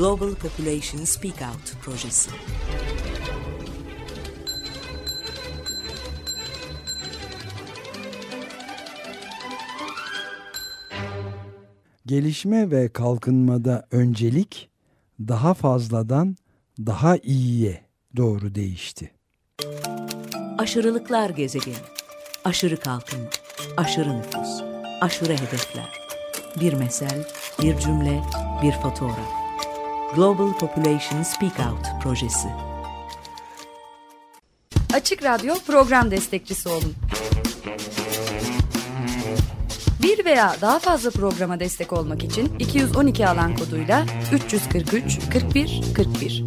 Global Population Speak Out projesi. Gelişme ve kalkınmada öncelik daha fazladan daha iyiye doğru değişti. Aşırılıklar gezegeni. Aşırı kalkınma, aşırı nüfus, aşırı hedefler. Bir mesel, bir cümle, bir fotoğraf. Global Population Speak Out projesi. Açık Radyo program destekçisi olun. Bir veya daha fazla programa destek olmak için 212 alan koduyla 343 41 41.